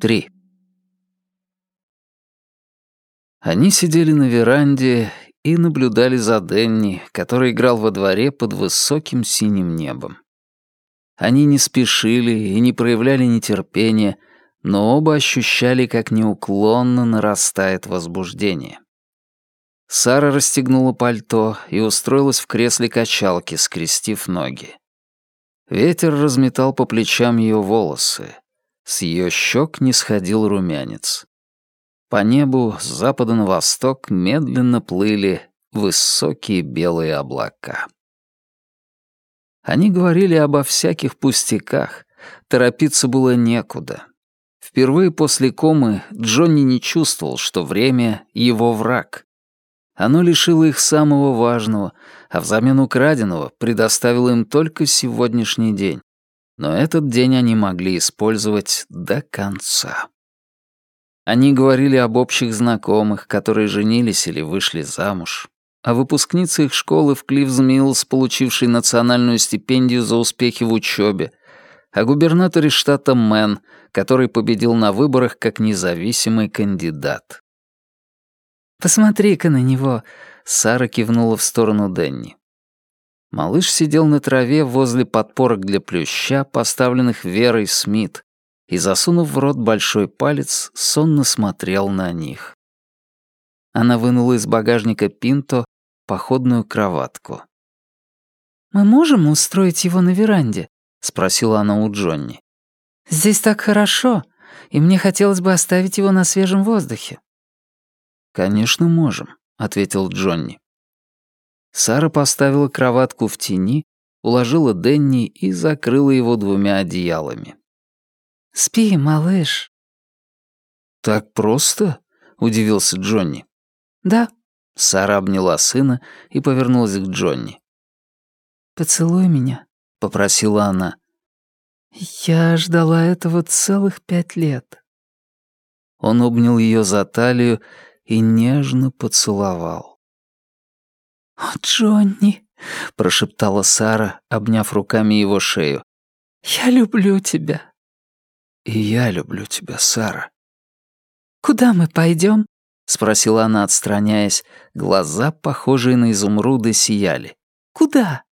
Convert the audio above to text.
3. Они сидели на веранде и наблюдали за Денни, который играл во дворе под высоким синим небом. Они не спешили и не проявляли нетерпения, но оба ощущали, как неуклонно нарастает возбуждение. Сара расстегнула пальто и устроилась в кресле качалки, скрестив ноги. Ветер разметал по плечам ее волосы. С ее щек не сходил румянец. По небу с запада на восток медленно плыли высокие белые облака. Они говорили обо всяких пустяках, торопиться было некуда. Впервые после комы Джонни не чувствовал, что время — его враг. Оно лишило их самого важного, а взамен украденного предоставило им только сегодняшний день. Но этот день они могли использовать до конца. Они говорили об общих знакомых, которые женились или вышли замуж, о выпускнице их школы в Клиффс-Миллс, получившей национальную стипендию за успехи в учебе, о губернаторе штата Мэн, который победил на выборах как независимый кандидат. «Посмотри-ка на него», — Сара кивнула в сторону Денни. Малыш сидел на траве возле подпорок для плюща, поставленных Верой Смит, и, засунув в рот большой палец, сонно смотрел на них. Она вынула из багажника Пинто походную кроватку. «Мы можем устроить его на веранде?» — спросила она у Джонни. «Здесь так хорошо, и мне хотелось бы оставить его на свежем воздухе». «Конечно, можем», — ответил Джонни. Сара поставила кроватку в тени, уложила Денни и закрыла его двумя одеялами. Спи, малыш». «Так просто?» — удивился Джонни. «Да». Сара обняла сына и повернулась к Джонни. «Поцелуй меня», — попросила она. «Я ждала этого целых пять лет». Он обнял ее за талию и нежно поцеловал. «О, Джонни!» — прошептала Сара, обняв руками его шею. «Я люблю тебя». «И я люблю тебя, Сара». «Куда мы пойдем? спросила она, отстраняясь. Глаза, похожие на изумруды, сияли. «Куда?»